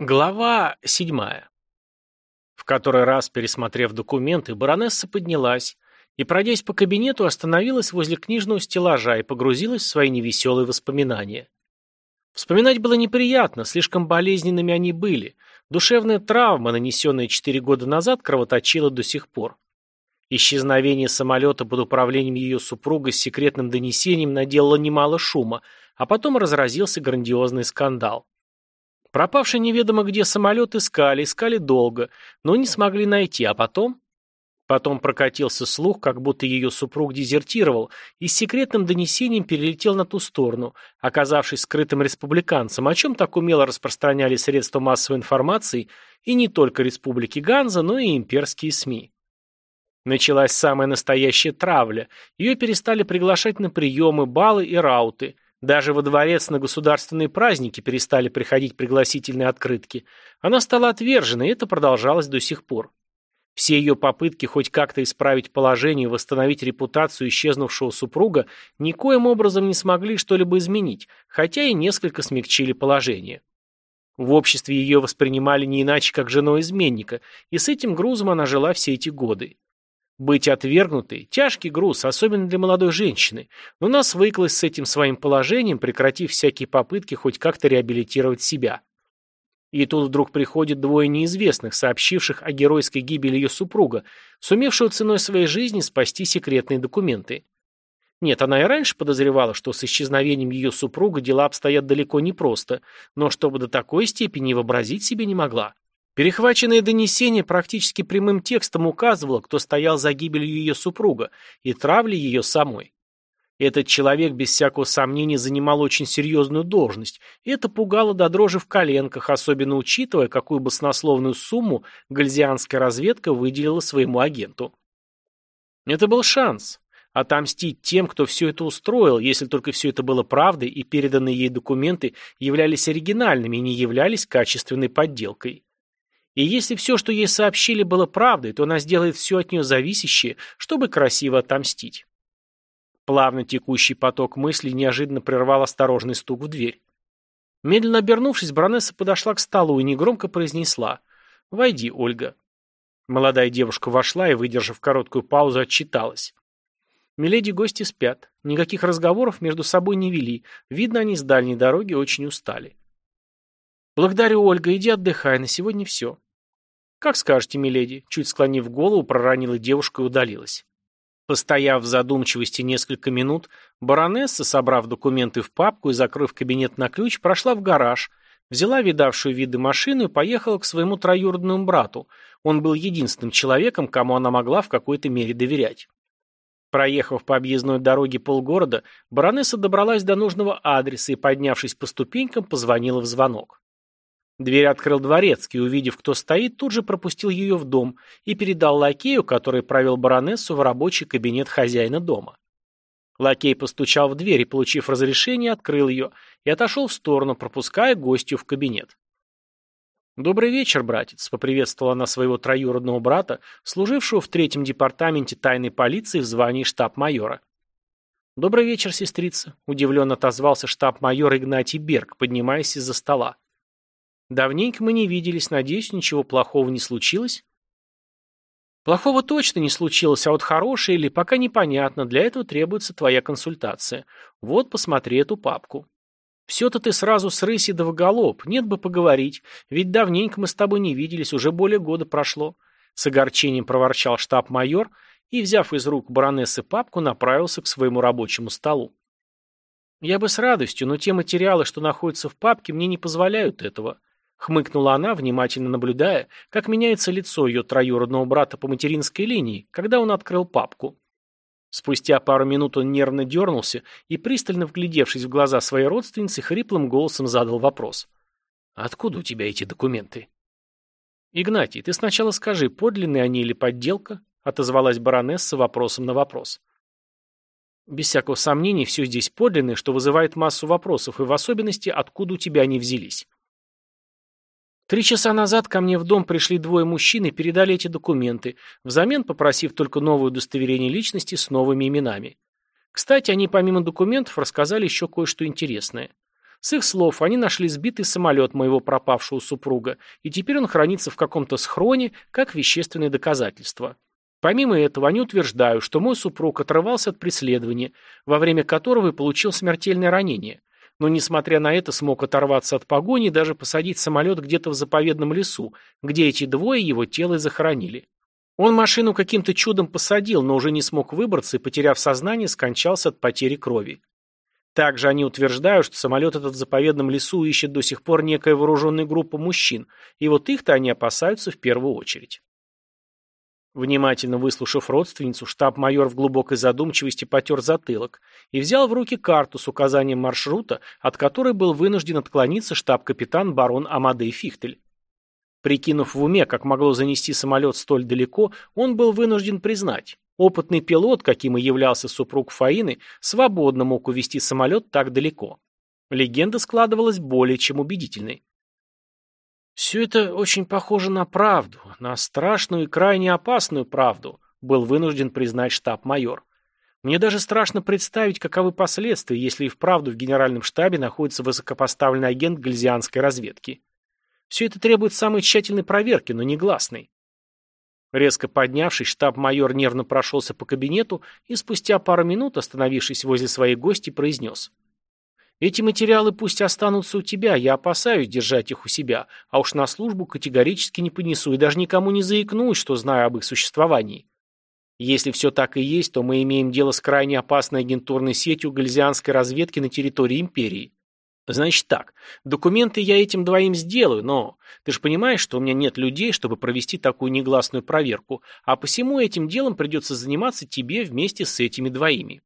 Глава седьмая. В который раз, пересмотрев документы, баронесса поднялась и, пройдясь по кабинету, остановилась возле книжного стеллажа и погрузилась в свои невеселые воспоминания. Вспоминать было неприятно, слишком болезненными они были. Душевная травма, нанесенная четыре года назад, кровоточила до сих пор. Исчезновение самолета под управлением ее супруга с секретным донесением наделало немало шума, а потом разразился грандиозный скандал. Пропавший неведомо где самолет искали, искали долго, но не смогли найти, а потом... Потом прокатился слух, как будто ее супруг дезертировал и с секретным донесением перелетел на ту сторону, оказавшись скрытым республиканцем, о чем так умело распространяли средства массовой информации и не только республики Ганза, но и имперские СМИ. Началась самая настоящая травля, ее перестали приглашать на приемы, балы и рауты – даже во дворец на государственные праздники перестали приходить пригласительные открытки. Она стала отвержена, и это продолжалось до сих пор. Все ее попытки хоть как-то исправить положение и восстановить репутацию исчезнувшего супруга никоим образом не смогли что-либо изменить, хотя и несколько смягчили положение. В обществе ее воспринимали не иначе, как женой изменника, и с этим грузом она жила все эти годы. Быть отвергнутой – тяжкий груз, особенно для молодой женщины, но она свыклась с этим своим положением, прекратив всякие попытки хоть как-то реабилитировать себя. И тут вдруг приходит двое неизвестных, сообщивших о геройской гибели ее супруга, сумевшего ценой своей жизни спасти секретные документы. Нет, она и раньше подозревала, что с исчезновением ее супруга дела обстоят далеко не просто, но чтобы до такой степени вообразить себе не могла. Перехваченное донесение практически прямым текстом указывало, кто стоял за гибелью ее супруга и травлей ее самой. Этот человек без всякого сомнения занимал очень серьезную должность, и это пугало до дрожи в коленках, особенно учитывая, какую баснословную сумму гальзианская разведка выделила своему агенту. Это был шанс отомстить тем, кто все это устроил, если только все это было правдой и переданные ей документы являлись оригинальными и не являлись качественной подделкой. И если все, что ей сообщили, было правдой, то она сделает все от нее зависящее, чтобы красиво отомстить. Плавно текущий поток мыслей неожиданно прервал осторожный стук в дверь. Медленно обернувшись, баронесса подошла к столу и негромко произнесла «Войди, Ольга». Молодая девушка вошла и, выдержав короткую паузу, отчиталась. Миледи гости спят. Никаких разговоров между собой не вели. Видно, они с дальней дороги очень устали. «Благодарю, Ольга. Иди отдыхай. На сегодня все». «Как скажете, миледи», — чуть склонив голову, проронила девушка и удалилась. Постояв в задумчивости несколько минут, баронесса, собрав документы в папку и закрыв кабинет на ключ, прошла в гараж, взяла видавшую виды машину и поехала к своему троюродному брату. Он был единственным человеком, кому она могла в какой-то мере доверять. Проехав по объездной дороге полгорода, баронесса добралась до нужного адреса и, поднявшись по ступенькам, позвонила в звонок. Дверь открыл дворецкий, увидев, кто стоит, тут же пропустил ее в дом и передал лакею, который провел баронессу в рабочий кабинет хозяина дома. Лакей постучал в дверь и, получив разрешение, открыл ее и отошел в сторону, пропуская гостью в кабинет. «Добрый вечер, братец», — поприветствовала она своего троюродного брата, служившего в третьем департаменте тайной полиции в звании штаб-майора. «Добрый вечер, сестрица», — удивленно отозвался штаб-майор Игнатий Берг, поднимаясь из-за стола. Давненько мы не виделись, надеюсь, ничего плохого не случилось? Плохого точно не случилось, а вот хорошее или пока непонятно, для этого требуется твоя консультация. Вот, посмотри эту папку. Все-то ты сразу с рыси да в голоб, нет бы поговорить, ведь давненько мы с тобой не виделись, уже более года прошло. С огорчением проворчал штаб-майор и, взяв из рук баронессы папку, направился к своему рабочему столу. Я бы с радостью, но те материалы, что находятся в папке, мне не позволяют этого. Хмыкнула она, внимательно наблюдая, как меняется лицо ее троюродного брата по материнской линии, когда он открыл папку. Спустя пару минут он нервно дернулся и, пристально вглядевшись в глаза своей родственницы, хриплым голосом задал вопрос. «Откуда у тебя эти документы?» «Игнатий, ты сначала скажи, подлинные они или подделка?» отозвалась баронесса вопросом на вопрос. «Без всякого сомнения, все здесь подлинное, что вызывает массу вопросов, и в особенности, откуда у тебя они взялись». Три часа назад ко мне в дом пришли двое мужчин и передали эти документы, взамен попросив только новое удостоверение личности с новыми именами. Кстати, они помимо документов рассказали еще кое-что интересное. С их слов, они нашли сбитый самолет моего пропавшего супруга, и теперь он хранится в каком-то схроне, как вещественное доказательство. Помимо этого, они утверждают, что мой супруг отрывался от преследования, во время которого и получил смертельное ранение, но, несмотря на это, смог оторваться от погони и даже посадить самолет где-то в заповедном лесу, где эти двое его тело и захоронили. Он машину каким-то чудом посадил, но уже не смог выбраться и, потеряв сознание, скончался от потери крови. Также они утверждают, что самолет этот в заповедном лесу ищет до сих пор некая вооруженная группа мужчин, и вот их-то они опасаются в первую очередь. Внимательно выслушав родственницу, штаб-майор в глубокой задумчивости потер затылок и взял в руки карту с указанием маршрута, от которой был вынужден отклониться штаб-капитан барон Амадей Фихтель. Прикинув в уме, как могло занести самолет столь далеко, он был вынужден признать, Опытный пилот, каким и являлся супруг Фаины, свободно мог увести самолет так далеко. Легенда складывалась более чем убедительной. «Все это очень похоже на правду, на страшную и крайне опасную правду», был вынужден признать штаб-майор. «Мне даже страшно представить, каковы последствия, если и вправду в генеральном штабе находится высокопоставленный агент гальзианской разведки. Все это требует самой тщательной проверки, но негласной. Резко поднявшись, штаб-майор нервно прошелся по кабинету и спустя пару минут, остановившись возле своей гости, произнес. «Эти материалы пусть останутся у тебя, я опасаюсь держать их у себя, а уж на службу категорически не понесу и даже никому не заикнусь, что знаю об их существовании. Если все так и есть, то мы имеем дело с крайне опасной агентурной сетью гальзианской разведки на территории империи. Значит так, документы я этим двоим сделаю, но ты же понимаешь, что у меня нет людей, чтобы провести такую негласную проверку, а посему этим делом придется заниматься тебе вместе с этими двоими.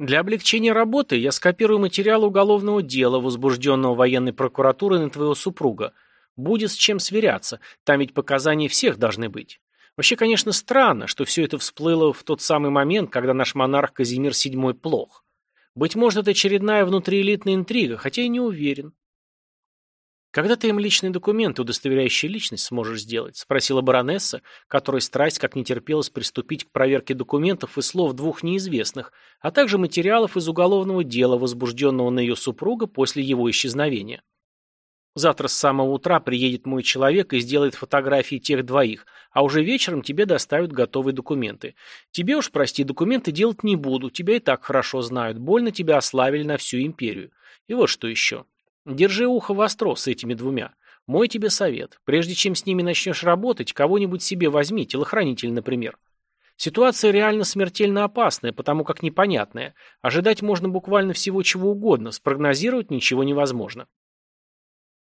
Для облегчения работы я скопирую материал уголовного дела, возбужденного военной прокуратурой на твоего супруга. Будет с чем сверяться, там ведь показания всех должны быть. Вообще, конечно, странно, что все это всплыло в тот самый момент, когда наш монарх Казимир VII плох. Быть может, это очередная внутриэлитная интрига, хотя и не уверен. «Когда ты им личные документы, удостоверяющие личность, сможешь сделать?» – спросила баронесса, которой страсть как не терпелась приступить к проверке документов и слов двух неизвестных, а также материалов из уголовного дела, возбужденного на ее супруга после его исчезновения. Завтра с самого утра приедет мой человек и сделает фотографии тех двоих, а уже вечером тебе доставят готовые документы. Тебе уж, прости, документы делать не буду, тебя и так хорошо знают, больно тебя ославили на всю империю. И вот что еще. Держи ухо востро с этими двумя. Мой тебе совет. Прежде чем с ними начнешь работать, кого-нибудь себе возьми, телохранитель, например. Ситуация реально смертельно опасная, потому как непонятная. Ожидать можно буквально всего чего угодно, спрогнозировать ничего невозможно.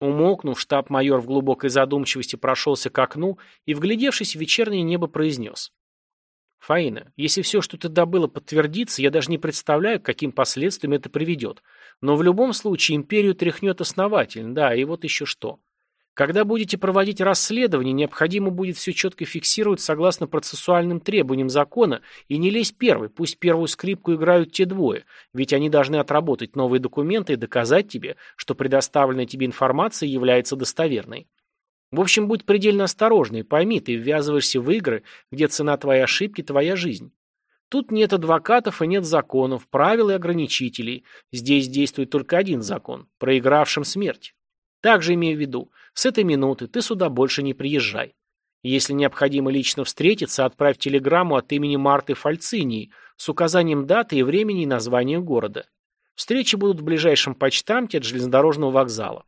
Умолкнув, штаб-майор в глубокой задумчивости прошелся к окну и, вглядевшись в вечернее небо, произнес. «Фаина, если все, что ты добыла, подтвердится, я даже не представляю, к каким последствиям это приведет. Но в любом случае империю тряхнет основательно, да, и вот еще что. Когда будете проводить расследование, необходимо будет все четко фиксировать согласно процессуальным требованиям закона и не лезь первый, пусть первую скрипку играют те двое, ведь они должны отработать новые документы и доказать тебе, что предоставленная тебе информация является достоверной. В общем, будь предельно осторожный, пойми, ты ввязываешься в игры, где цена твоей ошибки – твоя жизнь. Тут нет адвокатов и нет законов, правил и ограничителей. Здесь действует только один закон – проигравшим смерть. Также имею в виду, с этой минуты ты сюда больше не приезжай. Если необходимо лично встретиться, отправь телеграмму от имени Марты Фальцинии с указанием даты и времени и названия города. Встречи будут в ближайшем почтамте от железнодорожного вокзала.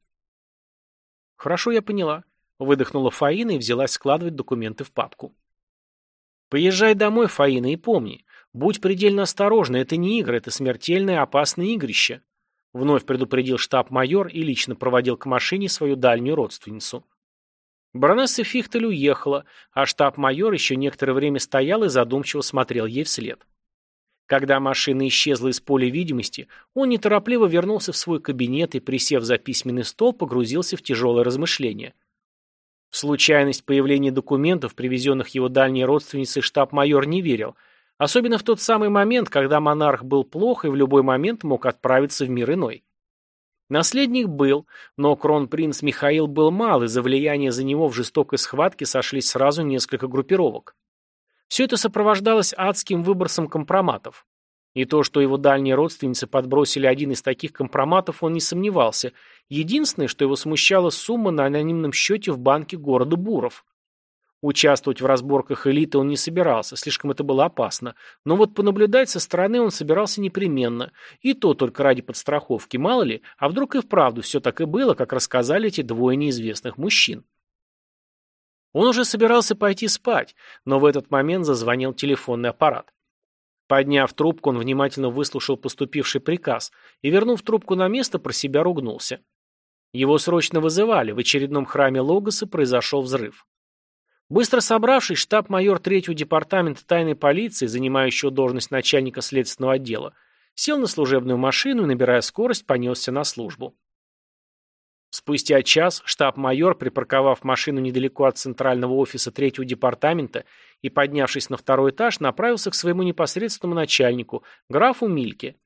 Хорошо, я поняла. Выдохнула Фаина и взялась складывать документы в папку. Поезжай домой, Фаина, и помни, будь предельно осторожна, это не игры, это смертельное опасное игрище. Вновь предупредил штаб-майор и лично проводил к машине свою дальнюю родственницу. Баронесса Фихтель уехала, а штаб-майор еще некоторое время стоял и задумчиво смотрел ей вслед. Когда машина исчезла из поля видимости, он неторопливо вернулся в свой кабинет и, присев за письменный стол, погрузился в тяжелое размышление. Случайность появления документов, привезенных его дальней родственницей, штаб-майор не верил – Особенно в тот самый момент, когда монарх был плох и в любой момент мог отправиться в мир иной. Наследник был, но кронпринц Михаил был мал, и за влияние за него в жестокой схватке сошлись сразу несколько группировок. Все это сопровождалось адским выбросом компроматов. И то, что его дальние родственницы подбросили один из таких компроматов, он не сомневался. Единственное, что его смущала сумма на анонимном счете в банке города Буров. Участвовать в разборках элиты он не собирался, слишком это было опасно. Но вот понаблюдать со стороны он собирался непременно. И то только ради подстраховки, мало ли, а вдруг и вправду все так и было, как рассказали эти двое неизвестных мужчин. Он уже собирался пойти спать, но в этот момент зазвонил телефонный аппарат. Подняв трубку, он внимательно выслушал поступивший приказ и, вернув трубку на место, про себя ругнулся. Его срочно вызывали, в очередном храме Логоса произошел взрыв. Быстро собравшись, штаб-майор третьего департамента тайной полиции, занимающего должность начальника следственного отдела, сел на служебную машину и, набирая скорость, понесся на службу. Спустя час штаб-майор, припарковав машину недалеко от центрального офиса третьего департамента и поднявшись на второй этаж, направился к своему непосредственному начальнику, графу Мильке.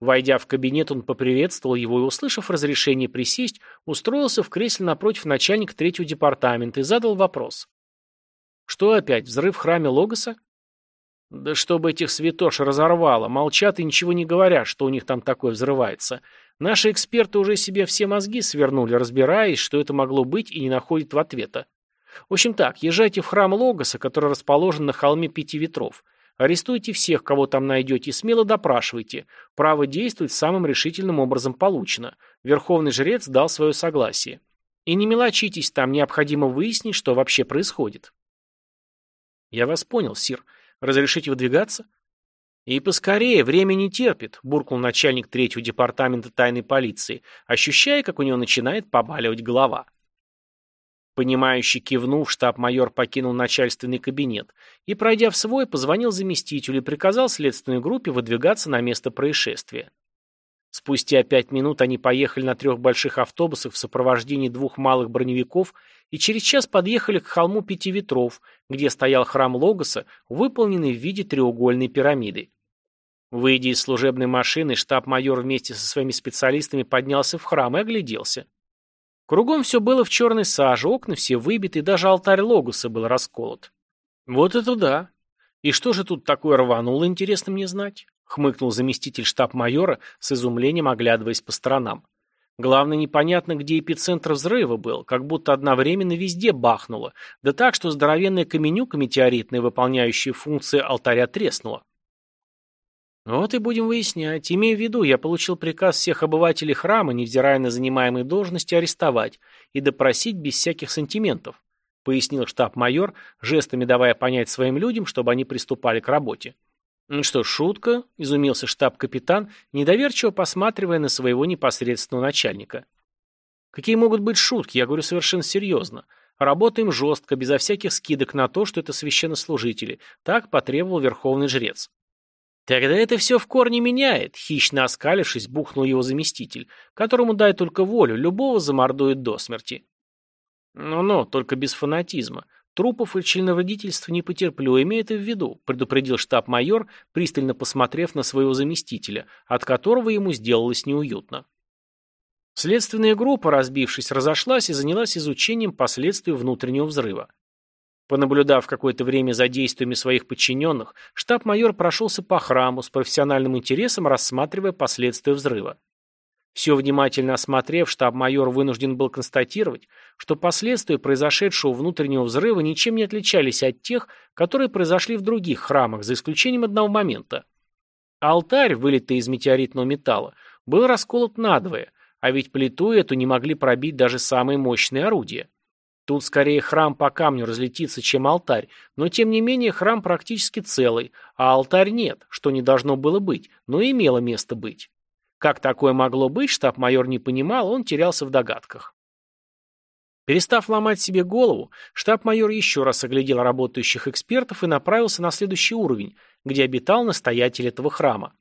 Войдя в кабинет, он поприветствовал его и, услышав разрешение присесть, устроился в кресле напротив начальника третьего департамента и задал вопрос. Что опять, взрыв в храме Логоса? Да чтобы этих святош разорвало, молчат и ничего не говорят, что у них там такое взрывается. Наши эксперты уже себе все мозги свернули, разбираясь, что это могло быть, и не находят в ответа. В общем так, езжайте в храм Логоса, который расположен на холме Пяти Ветров. Арестуйте всех, кого там найдете, и смело допрашивайте. Право действовать самым решительным образом получено. Верховный жрец дал свое согласие. И не мелочитесь, там необходимо выяснить, что вообще происходит. «Я вас понял, Сир. Разрешите выдвигаться?» «И поскорее, время не терпит», – буркнул начальник третьего департамента тайной полиции, ощущая, как у него начинает побаливать голова. Понимающий кивнув, штаб-майор покинул начальственный кабинет и, пройдя в свой, позвонил заместителю и приказал следственной группе выдвигаться на место происшествия. Спустя пять минут они поехали на трех больших автобусах в сопровождении двух малых броневиков и через час подъехали к холму Пяти Ветров, где стоял храм Логоса, выполненный в виде треугольной пирамиды. Выйдя из служебной машины, штаб-майор вместе со своими специалистами поднялся в храм и огляделся. Кругом все было в черной саже, окна все выбиты, даже алтарь Логоса был расколот. Вот это да. И что же тут такое рвануло, интересно мне знать? Хмыкнул заместитель штаб-майора, с изумлением оглядываясь по сторонам. Главное, непонятно, где эпицентр взрыва был, как будто одновременно везде бахнуло, да так, что здоровенная каменюка метеоритная, выполняющая функции алтаря, треснула. Вот и будем выяснять. Имея в виду, я получил приказ всех обывателей храма, невзирая на занимаемые должности, арестовать и допросить без всяких сантиментов, пояснил штаб-майор, жестами давая понять своим людям, чтобы они приступали к работе. «Ну что, шутка?» – изумился штаб-капитан, недоверчиво посматривая на своего непосредственного начальника. «Какие могут быть шутки? Я говорю совершенно серьезно. Работаем жестко, безо всяких скидок на то, что это священнослужители. Так потребовал верховный жрец». «Тогда это все в корне меняет», — хищно оскалившись, бухнул его заместитель, которому дай только волю, любого замордует до смерти. «Ну-ну, только без фанатизма. Трупов и членовредительства не потерплю, имея это в виду, предупредил штаб-майор, пристально посмотрев на своего заместителя, от которого ему сделалось неуютно. Следственная группа, разбившись, разошлась и занялась изучением последствий внутреннего взрыва. Понаблюдав какое-то время за действиями своих подчиненных, штаб-майор прошелся по храму с профессиональным интересом, рассматривая последствия взрыва. Все внимательно осмотрев, штаб-майор вынужден был констатировать, что последствия произошедшего внутреннего взрыва ничем не отличались от тех, которые произошли в других храмах, за исключением одного момента. Алтарь, вылитый из метеоритного металла, был расколот надвое, а ведь плиту эту не могли пробить даже самые мощные орудия. Тут скорее храм по камню разлетится, чем алтарь, но тем не менее храм практически целый, а алтарь нет, что не должно было быть, но имело место быть. Как такое могло быть, штаб-майор не понимал, он терялся в догадках. Перестав ломать себе голову, штаб-майор еще раз оглядел работающих экспертов и направился на следующий уровень, где обитал настоятель этого храма.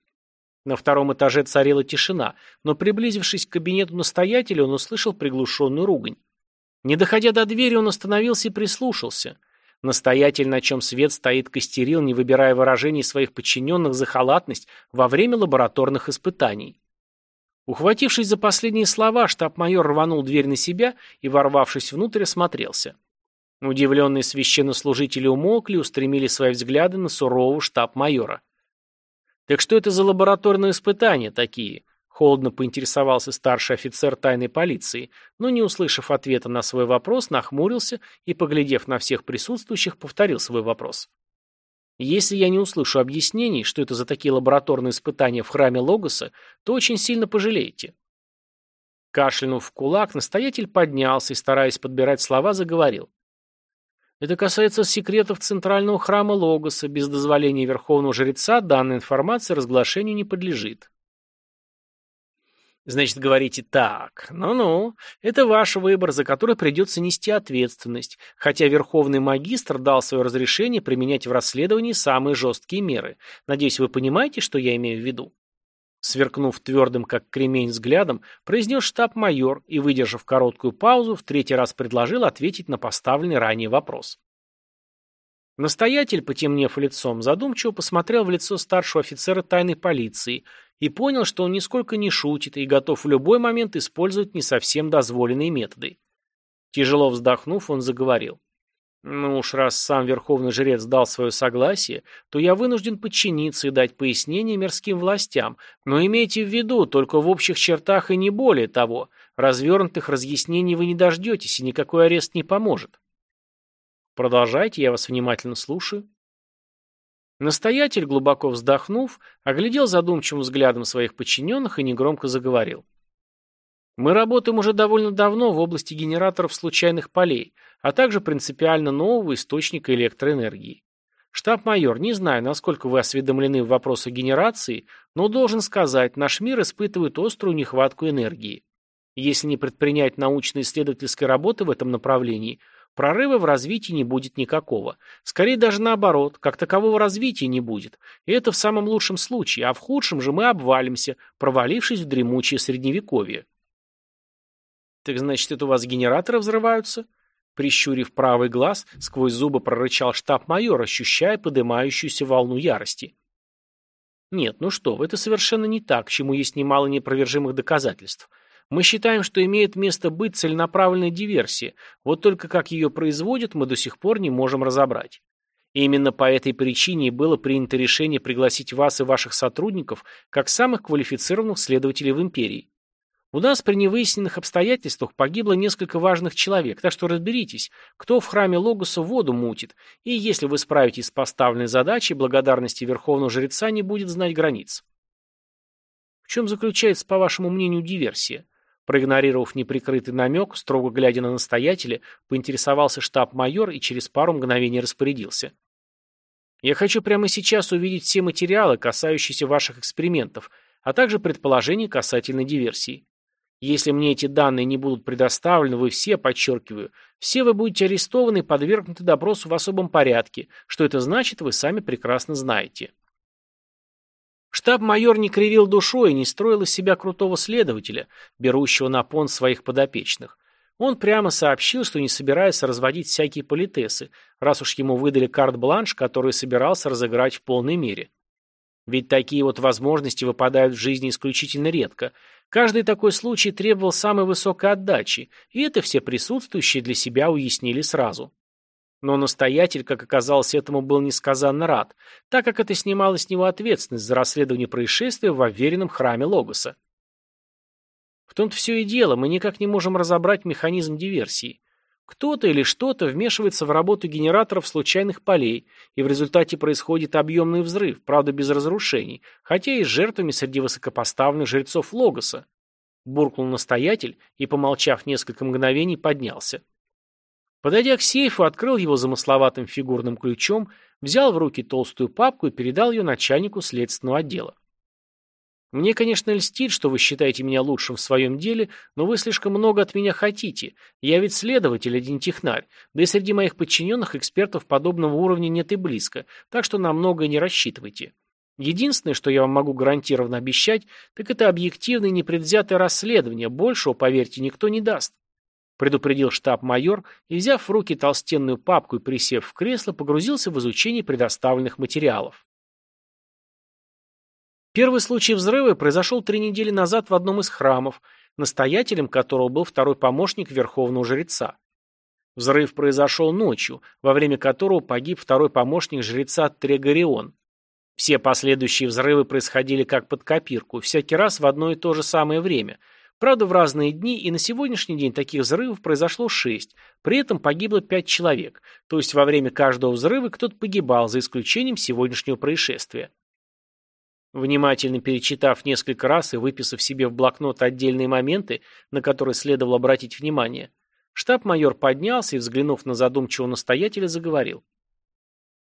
На втором этаже царила тишина, но приблизившись к кабинету настоятеля, он услышал приглушенную ругань. Не доходя до двери, он остановился и прислушался. Настоятель, на чем свет стоит, костерил, не выбирая выражений своих подчиненных за халатность во время лабораторных испытаний. Ухватившись за последние слова, штаб-майор рванул дверь на себя и, ворвавшись внутрь, осмотрелся. Удивленные священнослужители умолкли и устремили свои взгляды на сурового штаб-майора. Так что это за лабораторные испытания такие? Холодно поинтересовался старший офицер тайной полиции, но, не услышав ответа на свой вопрос, нахмурился и, поглядев на всех присутствующих, повторил свой вопрос. Если я не услышу объяснений, что это за такие лабораторные испытания в храме Логоса, то очень сильно пожалеете. Кашлянув в кулак, настоятель поднялся и, стараясь подбирать слова, заговорил. Это касается секретов центрального храма Логоса. Без дозволения верховного жреца данная информация разглашению не подлежит. Значит, говорите так. Ну-ну, это ваш выбор, за который придется нести ответственность, хотя Верховный Магистр дал свое разрешение применять в расследовании самые жесткие меры. Надеюсь, вы понимаете, что я имею в виду? Сверкнув твердым, как кремень, взглядом, произнес штаб-майор и, выдержав короткую паузу, в третий раз предложил ответить на поставленный ранее вопрос. Настоятель, потемнев лицом, задумчиво посмотрел в лицо старшего офицера тайной полиции и понял, что он нисколько не шутит и готов в любой момент использовать не совсем дозволенные методы. Тяжело вздохнув, он заговорил. «Ну уж раз сам верховный жрец дал свое согласие, то я вынужден подчиниться и дать пояснение мирским властям, но имейте в виду, только в общих чертах и не более того. Развернутых разъяснений вы не дождетесь, и никакой арест не поможет». «Продолжайте, я вас внимательно слушаю». Настоятель, глубоко вздохнув, оглядел задумчивым взглядом своих подчиненных и негромко заговорил. Мы работаем уже довольно давно в области генераторов случайных полей, а также принципиально нового источника электроэнергии. Штаб-майор, не знаю, насколько вы осведомлены в вопросах генерации, но должен сказать, наш мир испытывает острую нехватку энергии. Если не предпринять научно-исследовательской работы в этом направлении, Прорыва в развитии не будет никакого. Скорее даже наоборот, как такового развития не будет. И это в самом лучшем случае, а в худшем же мы обвалимся, провалившись в дремучее средневековье. Так значит, это у вас генераторы взрываются? Прищурив правый глаз, сквозь зубы прорычал штаб-майор, ощущая поднимающуюся волну ярости. Нет, ну что вы, это совершенно не так, чему есть немало непровержимых доказательств. Мы считаем, что имеет место быть целенаправленная диверсия, вот только как ее производят, мы до сих пор не можем разобрать. И именно по этой причине было принято решение пригласить вас и ваших сотрудников как самых квалифицированных следователей в империи. У нас при невыясненных обстоятельствах погибло несколько важных человек, так что разберитесь, кто в храме Логоса воду мутит, и если вы справитесь с поставленной задачей, благодарности Верховного Жреца не будет знать границ. В чем заключается, по вашему мнению, диверсия? Проигнорировав неприкрытый намек, строго глядя на настоятеля, поинтересовался штаб-майор и через пару мгновений распорядился. «Я хочу прямо сейчас увидеть все материалы, касающиеся ваших экспериментов, а также предположений касательно диверсии. Если мне эти данные не будут предоставлены, вы все, подчеркиваю, все вы будете арестованы и подвергнуты допросу в особом порядке. Что это значит, вы сами прекрасно знаете». Штаб-майор не кривил душой и не строил из себя крутого следователя, берущего на пон своих подопечных. Он прямо сообщил, что не собирается разводить всякие политесы, раз уж ему выдали карт-бланш, который собирался разыграть в полной мере. Ведь такие вот возможности выпадают в жизни исключительно редко. Каждый такой случай требовал самой высокой отдачи, и это все присутствующие для себя уяснили сразу. Но настоятель, как оказалось, этому был несказанно рад, так как это снимало с него ответственность за расследование происшествия в уверенном храме Логоса. В том-то все и дело, мы никак не можем разобрать механизм диверсии. Кто-то или что-то вмешивается в работу генераторов случайных полей, и в результате происходит объемный взрыв, правда без разрушений, хотя и с жертвами среди высокопоставленных жрецов Логоса. Буркнул настоятель и, помолчав несколько мгновений, поднялся. Подойдя к сейфу, открыл его замысловатым фигурным ключом, взял в руки толстую папку и передал ее начальнику следственного отдела. Мне, конечно, льстит, что вы считаете меня лучшим в своем деле, но вы слишком много от меня хотите. Я ведь следователь, один технарь, да и среди моих подчиненных экспертов подобного уровня нет и близко, так что на многое не рассчитывайте. Единственное, что я вам могу гарантированно обещать, так это объективное непредвзятое расследование, большего, поверьте, никто не даст предупредил штаб-майор и, взяв в руки толстенную папку и присев в кресло, погрузился в изучение предоставленных материалов. Первый случай взрыва произошел три недели назад в одном из храмов, настоятелем которого был второй помощник верховного жреца. Взрыв произошел ночью, во время которого погиб второй помощник жреца Трегорион. Все последующие взрывы происходили как под копирку, всякий раз в одно и то же самое время. Правда, в разные дни, и на сегодняшний день таких взрывов произошло шесть, при этом погибло пять человек, то есть во время каждого взрыва кто-то погибал, за исключением сегодняшнего происшествия. Внимательно перечитав несколько раз и выписав себе в блокнот отдельные моменты, на которые следовало обратить внимание, штаб-майор поднялся и, взглянув на задумчивого настоятеля, заговорил.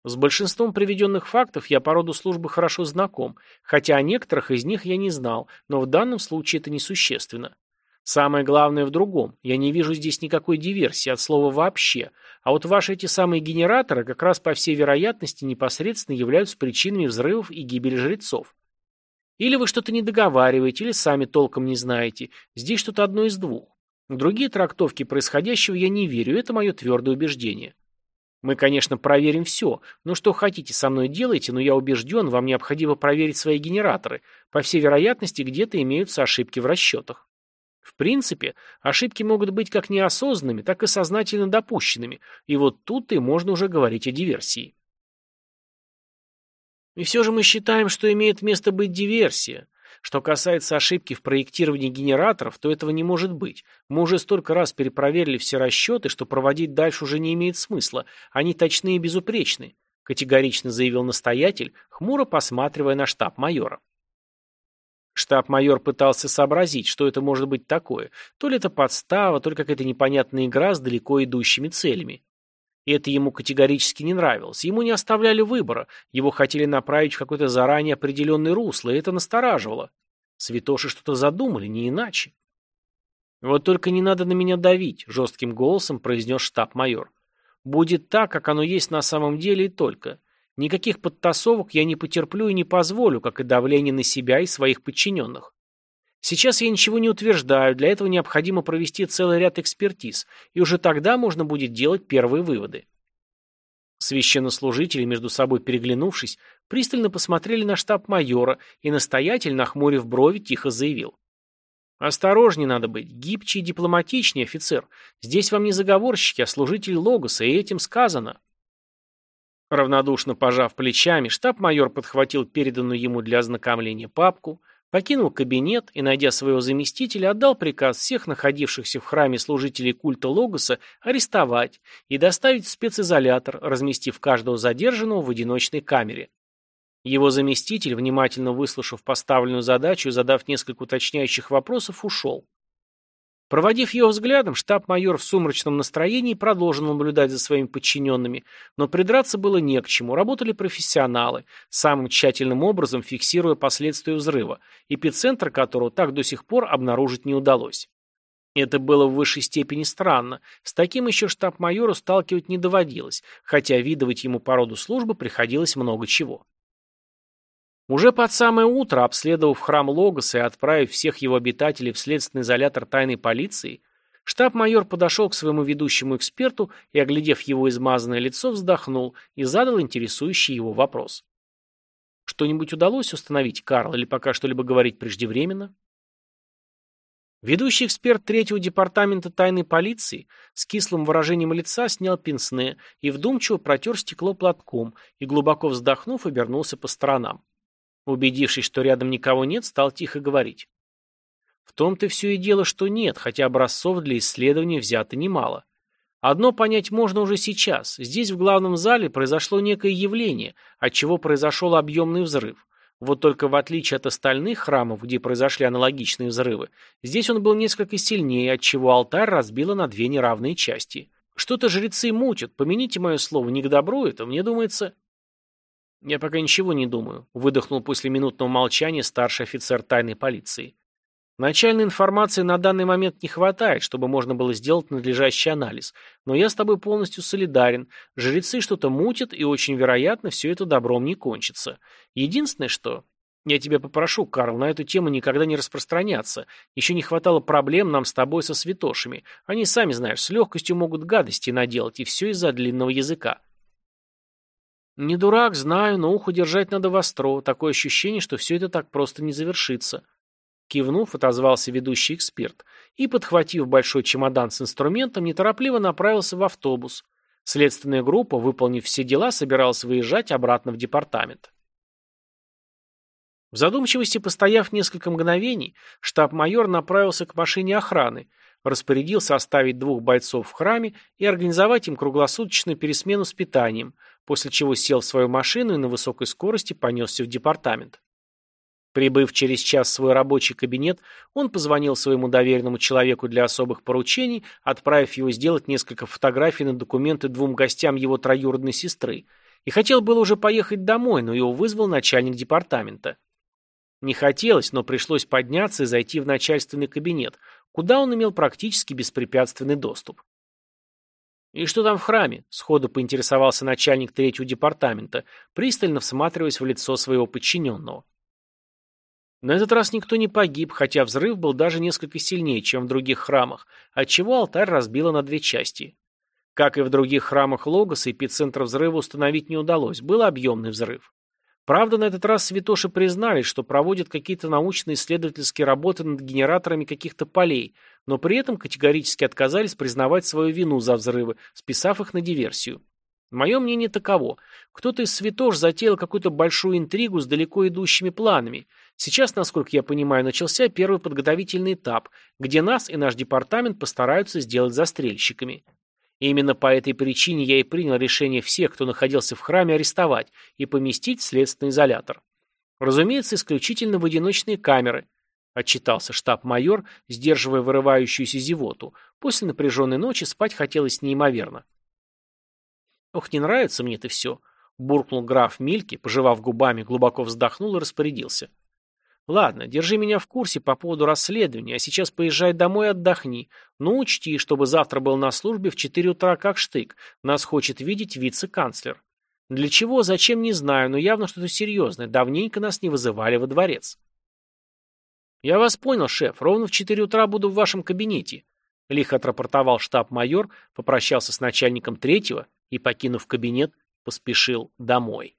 С большинством приведенных фактов я по роду службы хорошо знаком, хотя о некоторых из них я не знал, но в данном случае это несущественно. Самое главное в другом. Я не вижу здесь никакой диверсии от слова «вообще», а вот ваши эти самые генераторы как раз по всей вероятности непосредственно являются причинами взрывов и гибели жрецов. Или вы что-то не договариваете, или сами толком не знаете. Здесь что-то одно из двух. Другие трактовки происходящего я не верю, это мое твердое убеждение. Мы, конечно, проверим все, но что хотите со мной делайте, но я убежден, вам необходимо проверить свои генераторы. По всей вероятности, где-то имеются ошибки в расчетах. В принципе, ошибки могут быть как неосознанными, так и сознательно допущенными, и вот тут и можно уже говорить о диверсии. И все же мы считаем, что имеет место быть диверсия. Что касается ошибки в проектировании генераторов, то этого не может быть. Мы уже столько раз перепроверили все расчеты, что проводить дальше уже не имеет смысла. Они точны и безупречны, категорично заявил настоятель, хмуро посматривая на штаб майора. Штаб-майор пытался сообразить, что это может быть такое. То ли это подстава, то ли какая-то непонятная игра с далеко идущими целями. И это ему категорически не нравилось. Ему не оставляли выбора. Его хотели направить в какое-то заранее определенное русло, и это настораживало. Святоши что-то задумали, не иначе. «Вот только не надо на меня давить», — жестким голосом произнес штаб-майор. «Будет так, как оно есть на самом деле и только. Никаких подтасовок я не потерплю и не позволю, как и давление на себя и своих подчиненных. Сейчас я ничего не утверждаю, для этого необходимо провести целый ряд экспертиз, и уже тогда можно будет делать первые выводы. Священнослужители, между собой переглянувшись, пристально посмотрели на штаб майора, и настоятель, нахмурив брови, тихо заявил. «Осторожнее надо быть, гибче и дипломатичнее, офицер. Здесь вам не заговорщики, а служители Логоса, и этим сказано». Равнодушно пожав плечами, штаб-майор подхватил переданную ему для ознакомления папку, Покинул кабинет и, найдя своего заместителя, отдал приказ всех находившихся в храме служителей культа Логоса арестовать и доставить в специзолятор, разместив каждого задержанного в одиночной камере. Его заместитель, внимательно выслушав поставленную задачу и задав несколько уточняющих вопросов, ушел. Проводив его взглядом, штаб-майор в сумрачном настроении продолжил наблюдать за своими подчиненными, но придраться было не к чему, работали профессионалы, самым тщательным образом фиксируя последствия взрыва, эпицентр которого так до сих пор обнаружить не удалось. Это было в высшей степени странно, с таким еще штаб-майору сталкивать не доводилось, хотя видывать ему по роду службы приходилось много чего. Уже под самое утро, обследовав храм Логоса и отправив всех его обитателей в следственный изолятор тайной полиции, штаб-майор подошел к своему ведущему эксперту и, оглядев его измазанное лицо, вздохнул и задал интересующий его вопрос. «Что-нибудь удалось установить, Карл, или пока что-либо говорить преждевременно?» Ведущий эксперт третьего департамента тайной полиции с кислым выражением лица снял пенсне и вдумчиво протер стекло платком и, глубоко вздохнув, обернулся по сторонам. Убедившись, что рядом никого нет, стал тихо говорить. В том-то все и дело, что нет, хотя образцов для исследования взято немало. Одно понять можно уже сейчас. Здесь, в главном зале, произошло некое явление, от чего произошел объемный взрыв. Вот только в отличие от остальных храмов, где произошли аналогичные взрывы, здесь он был несколько сильнее, от чего алтарь разбило на две неравные части. Что-то жрецы мутят, помяните мое слово, не к добру это, мне думается... «Я пока ничего не думаю», — выдохнул после минутного молчания старший офицер тайной полиции. «Начальной информации на данный момент не хватает, чтобы можно было сделать надлежащий анализ, но я с тобой полностью солидарен. Жрецы что-то мутят, и очень вероятно, все это добром не кончится. Единственное, что...» Я тебя попрошу, Карл, на эту тему никогда не распространяться. Еще не хватало проблем нам с тобой со святошами. Они, сами знаешь, с легкостью могут гадости наделать, и все из-за длинного языка. «Не дурак, знаю, но ухо держать надо востро. Такое ощущение, что все это так просто не завершится». Кивнув, отозвался ведущий эксперт и, подхватив большой чемодан с инструментом, неторопливо направился в автобус. Следственная группа, выполнив все дела, собиралась выезжать обратно в департамент. В задумчивости, постояв несколько мгновений, штаб-майор направился к машине охраны, распорядился оставить двух бойцов в храме и организовать им круглосуточную пересмену с питанием, после чего сел в свою машину и на высокой скорости понесся в департамент. Прибыв через час в свой рабочий кабинет, он позвонил своему доверенному человеку для особых поручений, отправив его сделать несколько фотографий на документы двум гостям его троюродной сестры, и хотел было уже поехать домой, но его вызвал начальник департамента. Не хотелось, но пришлось подняться и зайти в начальственный кабинет, куда он имел практически беспрепятственный доступ. «И что там в храме?» – сходу поинтересовался начальник третьего департамента, пристально всматриваясь в лицо своего подчиненного. На этот раз никто не погиб, хотя взрыв был даже несколько сильнее, чем в других храмах, отчего алтарь разбило на две части. Как и в других храмах Логоса, эпицентр взрыва установить не удалось, был объемный взрыв. Правда, на этот раз святоши признались, что проводят какие-то научно-исследовательские работы над генераторами каких-то полей, но при этом категорически отказались признавать свою вину за взрывы, списав их на диверсию. Мое мнение таково. Кто-то из святош затеял какую-то большую интригу с далеко идущими планами. Сейчас, насколько я понимаю, начался первый подготовительный этап, где нас и наш департамент постараются сделать застрельщиками. И именно по этой причине я и принял решение всех, кто находился в храме, арестовать и поместить в следственный изолятор. Разумеется, исключительно в одиночные камеры, отчитался штаб-майор, сдерживая вырывающуюся зевоту. После напряженной ночи спать хотелось неимоверно. «Ох, не нравится мне это все», — буркнул граф Мильки, пожевав губами, глубоко вздохнул и распорядился. «Ладно, держи меня в курсе по поводу расследования, а сейчас поезжай домой отдохни. Но учти, чтобы завтра был на службе в четыре утра как штык. Нас хочет видеть вице-канцлер. Для чего, зачем, не знаю, но явно что-то серьезное. Давненько нас не вызывали во дворец». «Я вас понял, шеф. Ровно в четыре утра буду в вашем кабинете», — лихо отрапортовал штаб-майор, попрощался с начальником третьего и, покинув кабинет, поспешил домой.